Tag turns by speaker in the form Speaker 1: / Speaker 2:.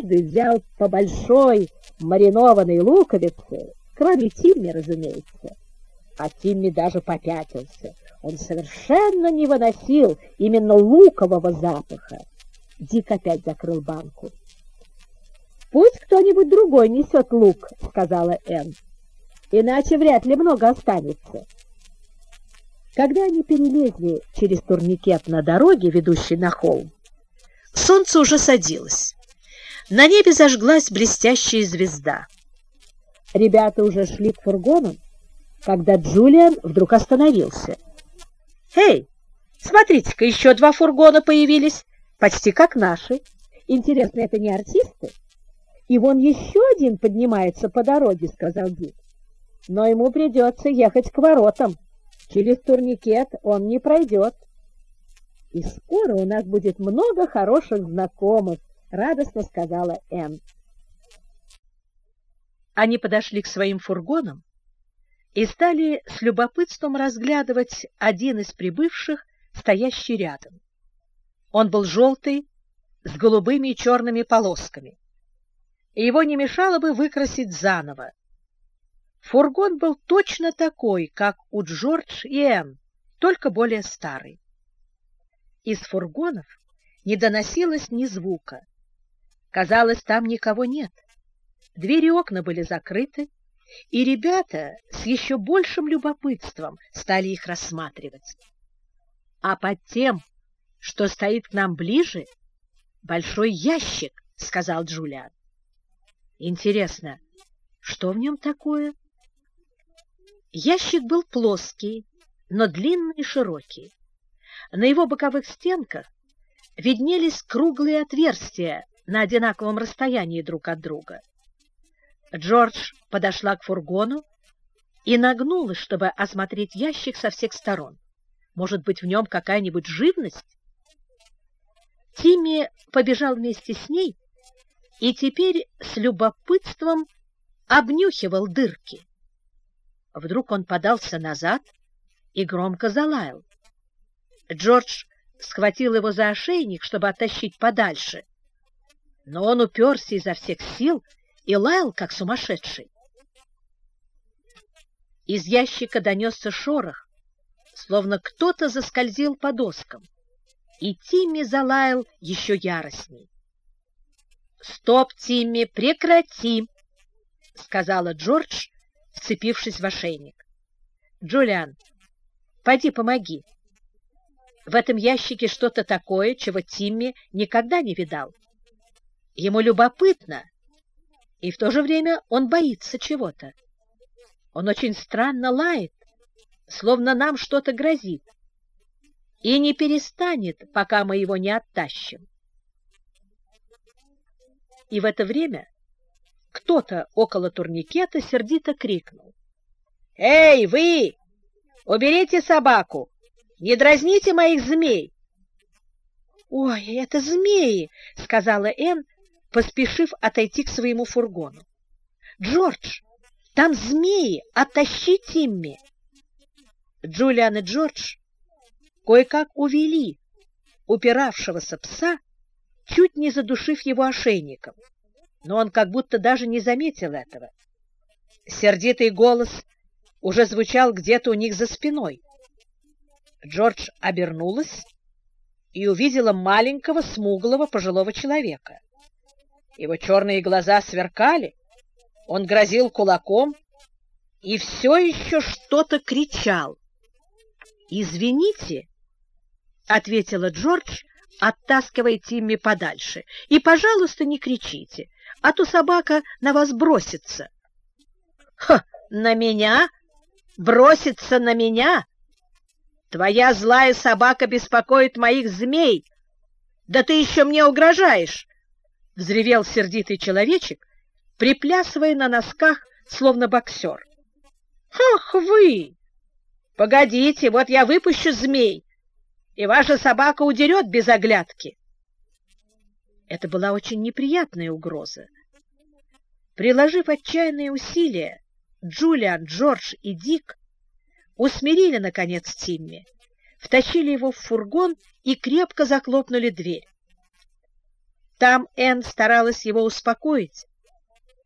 Speaker 1: каждый взял по большой маринованной луковице, кроме Тимми, разумеется. А Тимми даже попятился. Он совершенно не выносил именно лукового запаха. Дик опять закрыл банку. «Пусть кто-нибудь другой несет лук», — сказала Энн. «Иначе вряд ли много останется». Когда они перелезли через турникет на дороге, ведущей на холм, солнце уже садилось. На небе зажглась блестящая звезда. Ребята уже шли к фургонам, когда Джулиан вдруг остановился. «Эй, смотрите-ка, еще два фургона появились, почти как наши. Интересно, это не артисты?» «И вон еще один поднимается по дороге», — сказал Дик. «Но ему придется ехать к воротам». Через турникет он не пройдет. И скоро у нас будет много хороших знакомых, радостно сказала Энн. Они подошли к своим фургонам и стали с любопытством разглядывать один из прибывших, стоящий рядом. Он был желтый, с голубыми и черными полосками, и его не мешало бы выкрасить заново. Фургон был точно такой, как у Джордж и Энн, только более старый. Из фургонов не доносилось ни звука. Казалось, там никого нет. Двери окна были закрыты, и ребята с еще большим любопытством стали их рассматривать. А под тем, что стоит к нам ближе, большой ящик, — сказал Джулиан. Интересно, что в нем такое? Ящик был плоский, но длинный и широкий. На его боковых стенках виднелись круглые отверстия на одинаковом расстоянии друг от друга. Джордж подошла к фургону и нагнулась, чтобы осмотреть ящик со всех сторон. Может быть, в нем какая-нибудь живность? Тимми побежал вместе с ней и теперь с любопытством обнюхивал дырки. Вдруг он подался назад и громко залаял. Джордж схватил его за ошейник, чтобы оттащить подальше, но он уперся изо всех сил и лаял, как сумасшедший. Из ящика донесся шорох, словно кто-то заскользил по доскам, и Тимми залаял еще яростней. «Стоп, Тимми, прекрати!» — сказала Джордж, вцепившись в ошейник. «Джулиан, пойди помоги. В этом ящике что-то такое, чего Тимми никогда не видал. Ему любопытно, и в то же время он боится чего-то. Он очень странно лает, словно нам что-то грозит, и не перестанет, пока мы его не оттащим. И в это время кто-то около турникета сердито крикнул. «Эй, вы! Уберите собаку! Не дразните моих змей!» «Ой, это змеи!» — сказала Энн, поспешив отойти к своему фургону. «Джордж, там змеи! Оттащи Тимми!» Джулиан и Джордж кое-как увели упиравшегося пса, чуть не задушив его ошейником но он как будто даже не заметил этого. Сердитый голос уже звучал где-то у них за спиной. Джордж обернулась и увидела маленького смуглого пожилого человека. Его черные глаза сверкали, он грозил кулаком и все еще что-то кричал. «Извините», — ответила Джордж, оттаскивая Тимми подальше, — «и, пожалуйста, не кричите а то собака на вас бросится. Ха, на меня? Бросится на меня? Твоя злая собака беспокоит моих змей. Да ты еще мне угрожаешь, взревел сердитый человечек, приплясывая на носках, словно боксер. Ах вы! Погодите, вот я выпущу змей, и ваша собака удерет без оглядки. Это была очень неприятная угроза. Приложив отчаянные усилия, Джулиан, Джордж и Дик усмирили, наконец, Тимми, втащили его в фургон и крепко захлопнули дверь. Там Энн старалась его успокоить,